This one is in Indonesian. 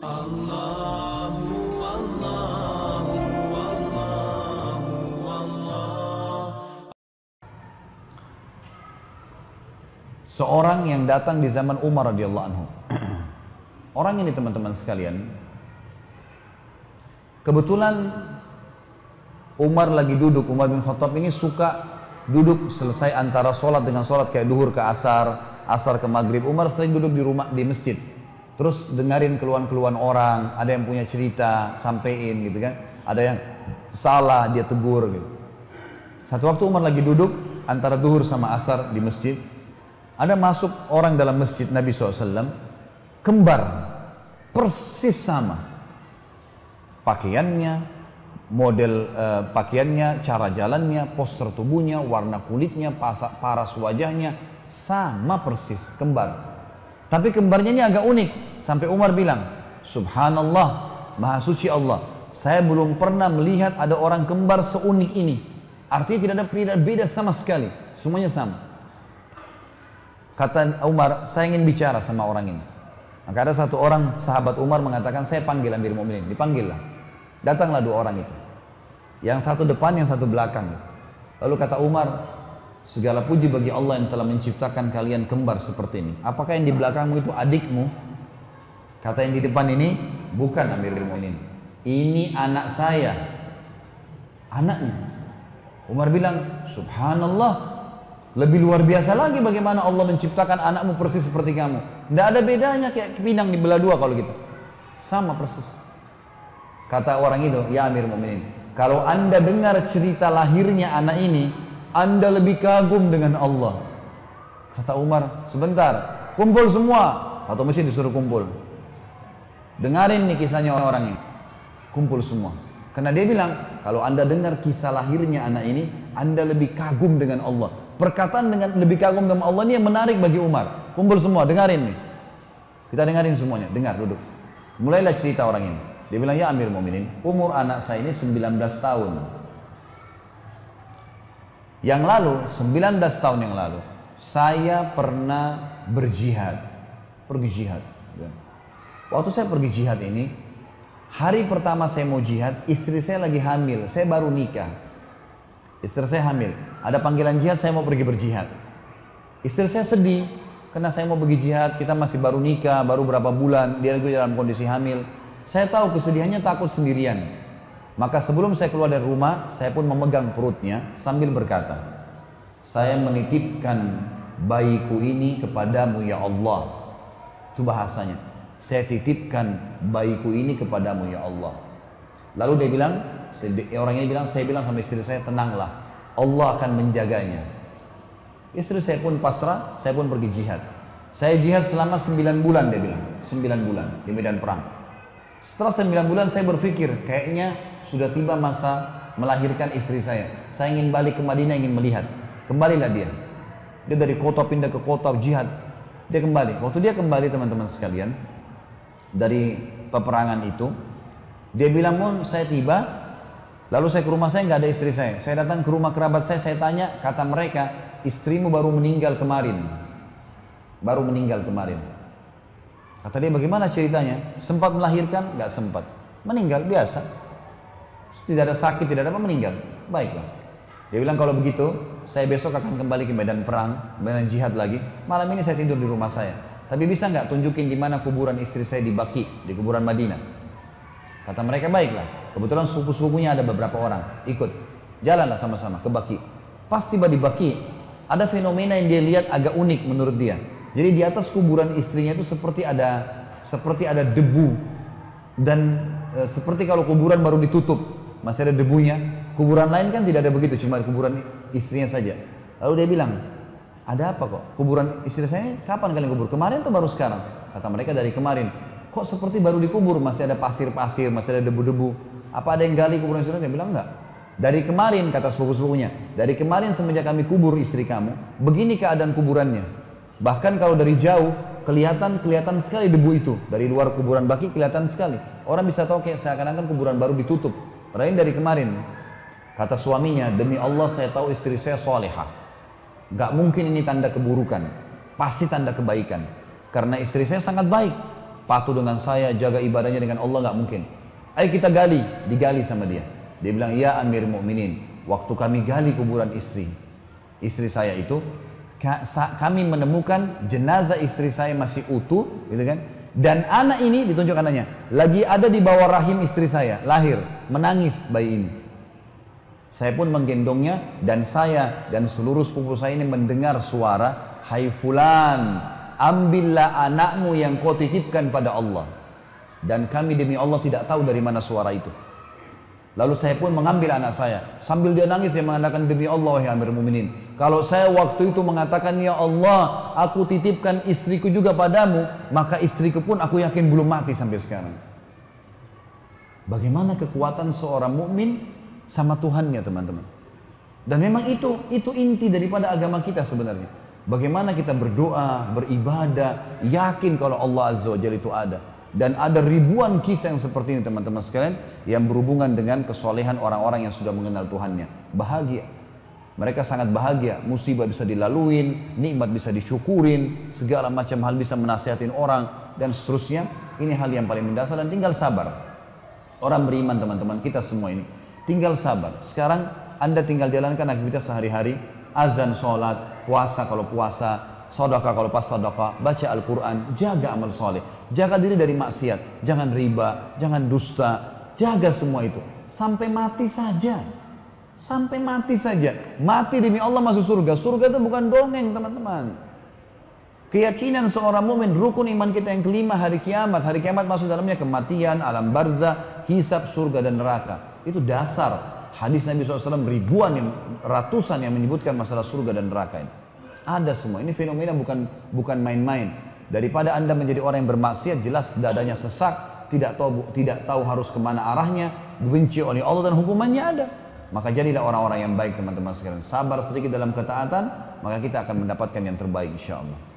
Seorang yang datang di zaman Umar radhiyallahu anhu. Orang ini teman-teman sekalian, kebetulan Umar lagi duduk, Umar bin Khattab ini suka duduk selesai antara sholat dengan sholat kayak duhur ke asar, asar ke maghrib. Umar sering duduk di rumah di masjid. Terus dengerin keluhan-keluhan orang, ada yang punya cerita, sampein gitu kan. Ada yang salah, dia tegur gitu. Satu waktu Umar lagi duduk antara duhur sama asar di masjid. Ada masuk orang dalam masjid Nabi SAW, kembar, persis sama. Pakaiannya, model uh, pakaiannya, cara jalannya, poster tubuhnya, warna kulitnya, paras, wajahnya, sama persis, kembar. Tapi kembarnya ini agak unik. Sampai Umar bilang, Subhanallah, Maha Suci Allah. Saya belum pernah melihat ada orang kembar seunik ini. Artinya tidak ada beda, beda sama sekali. Semuanya sama. Kata Umar, saya ingin bicara sama orang ini. Maka ada satu orang sahabat Umar mengatakan, saya panggil Amir Mu'minin. Dipanggillah. Datanglah dua orang itu. Yang satu depan, yang satu belakang. Lalu kata Umar, segala puji bagi Allah yang telah menciptakan kalian kembar seperti ini. Apakah yang di belakangmu itu adikmu? Kata yang di depan ini, bukan Amir Mu'minin. Ini anak saya. Anaknya. Umar bilang, Subhanallah, lebih luar biasa lagi bagaimana Allah menciptakan anakmu persis seperti kamu. Tidak ada bedanya kayak pinang dibelah dua kalau gitu. Sama persis. Kata orang itu, ya Amir Mu'minin. Kalau anda dengar cerita lahirnya anak ini, anda lebih kagum dengan Allah. Kata Umar, sebentar, kumpul semua. Atau mesti disuruh kumpul. Dengarin nih kisahnya orang-orang ini. Kumpul semua. Karena dia bilang, kalau anda dengar kisah lahirnya anak ini, anda lebih kagum dengan Allah perkataan dengan lebih kagum dengan Allah ini yang menarik bagi Umar. Kumpul semua, dengarin nih. Kita dengarin semuanya, dengar duduk. Mulailah cerita orang ini. Dia bilang, ya Amir Mu'minin, umur anak saya ini 19 tahun. Yang lalu, 19 tahun yang lalu, saya pernah berjihad. Pergi jihad. Waktu saya pergi jihad ini, hari pertama saya mau jihad, istri saya lagi hamil, saya baru nikah. Istri saya hamil. Ada panggilan jihad, saya mau pergi berjihad. Istri saya sedih karena saya mau pergi jihad, kita masih baru nikah, baru berapa bulan, dia juga dalam kondisi hamil. Saya tahu kesedihannya takut sendirian. Maka sebelum saya keluar dari rumah, saya pun memegang perutnya sambil berkata, saya menitipkan bayiku ini kepadamu ya Allah. Itu bahasanya. Saya titipkan bayiku ini kepadamu ya Allah. Lalu dia bilang, orang ini bilang, saya bilang sama istri saya, tenanglah, Allah akan menjaganya. Istri saya pun pasrah, saya pun pergi jihad. Saya jihad selama 9 bulan dia bilang, 9 bulan di medan perang. Setelah 9 bulan saya berpikir, kayaknya sudah tiba masa melahirkan istri saya. Saya ingin balik ke Madinah, ingin melihat. Kembalilah dia. Dia dari kota pindah ke kota jihad. Dia kembali. Waktu dia kembali teman-teman sekalian, dari peperangan itu, dia bilang, pun saya tiba, Lalu saya ke rumah saya nggak ada istri saya. Saya datang ke rumah kerabat saya, saya tanya, kata mereka, istrimu baru meninggal kemarin. Baru meninggal kemarin. Kata dia bagaimana ceritanya? Sempat melahirkan? Nggak sempat. Meninggal biasa. Tidak ada sakit, tidak ada apa meninggal. Baiklah. Dia bilang kalau begitu, saya besok akan kembali ke medan perang, medan jihad lagi. Malam ini saya tidur di rumah saya. Tapi bisa nggak tunjukin di mana kuburan istri saya di Baki, di kuburan Madinah? Kata mereka baiklah. Kebetulan sepupu-sepupunya ada beberapa orang. Ikut. Jalanlah sama-sama ke Baki. Pas tiba di Baki, ada fenomena yang dia lihat agak unik menurut dia. Jadi di atas kuburan istrinya itu seperti ada seperti ada debu dan e, seperti kalau kuburan baru ditutup masih ada debunya. Kuburan lain kan tidak ada begitu, cuma kuburan istrinya saja. Lalu dia bilang, ada apa kok? Kuburan istri saya kapan kalian kubur? Kemarin atau baru sekarang? Kata mereka dari kemarin. Kok seperti baru dikubur, masih ada pasir-pasir, masih ada debu-debu. Apa ada yang gali kuburan istri? Dia bilang enggak. Dari kemarin kata sepupu-sepupunya, dari kemarin semenjak kami kubur istri kamu, begini keadaan kuburannya. Bahkan kalau dari jauh kelihatan kelihatan sekali debu itu dari luar kuburan baki kelihatan sekali. Orang bisa tahu kayak seakan-akan kuburan baru ditutup. Padahal dari kemarin kata suaminya, demi Allah saya tahu istri saya solehah. Gak mungkin ini tanda keburukan, pasti tanda kebaikan. Karena istri saya sangat baik, patuh dengan saya, jaga ibadahnya dengan Allah nggak mungkin. Ayo kita gali, digali sama dia. Dia bilang, ya Amir Mukminin, waktu kami gali kuburan istri, istri saya itu, kami menemukan jenazah istri saya masih utuh, gitu kan? Dan anak ini ditunjuk anaknya, lagi ada di bawah rahim istri saya, lahir, menangis bayi ini. Saya pun menggendongnya dan saya dan seluruh sepupu saya ini mendengar suara, Hai fulan, ambillah anakmu yang kau titipkan pada Allah. Dan kami demi Allah tidak tahu dari mana suara itu. Lalu saya pun mengambil anak saya. Sambil dia nangis dia mengatakan demi Allah ya Amir Muminin. Kalau saya waktu itu mengatakan ya Allah aku titipkan istriku juga padamu. Maka istriku pun aku yakin belum mati sampai sekarang. Bagaimana kekuatan seorang mukmin sama Tuhannya teman-teman. Dan memang itu itu inti daripada agama kita sebenarnya. Bagaimana kita berdoa, beribadah, yakin kalau Allah Azza wa Jalla itu ada. Dan ada ribuan kisah yang seperti ini teman-teman sekalian yang berhubungan dengan kesolehan orang-orang yang sudah mengenal Tuhannya. Bahagia. Mereka sangat bahagia, musibah bisa dilaluin, nikmat bisa disyukurin, segala macam hal bisa menasihatin orang dan seterusnya. Ini hal yang paling mendasar dan tinggal sabar. Orang beriman teman-teman, kita semua ini. Tinggal sabar. Sekarang Anda tinggal jalankan aktivitas sehari-hari, azan, sholat, puasa kalau puasa, sodaka kalau pas sodaka, baca Al-Quran, jaga amal soleh, jaga diri dari maksiat, jangan riba, jangan dusta, jaga semua itu. Sampai mati saja, sampai mati saja, mati demi Allah masuk surga, surga itu bukan dongeng teman-teman. Keyakinan seorang mukmin rukun iman kita yang kelima hari kiamat, hari kiamat masuk dalamnya kematian, alam barzah, hisab, surga dan neraka. Itu dasar. Hadis Nabi SAW ribuan yang ratusan yang menyebutkan masalah surga dan neraka ini. Ada semua. Ini fenomena bukan bukan main-main. Daripada anda menjadi orang yang bermaksiat, jelas dadanya sesak, tidak tahu tidak tahu harus ke mana arahnya, dibenci oleh Allah dan hukumannya ada. Maka jadilah orang-orang yang baik teman-teman sekalian. Sabar sedikit dalam ketaatan, maka kita akan mendapatkan yang terbaik insya Allah.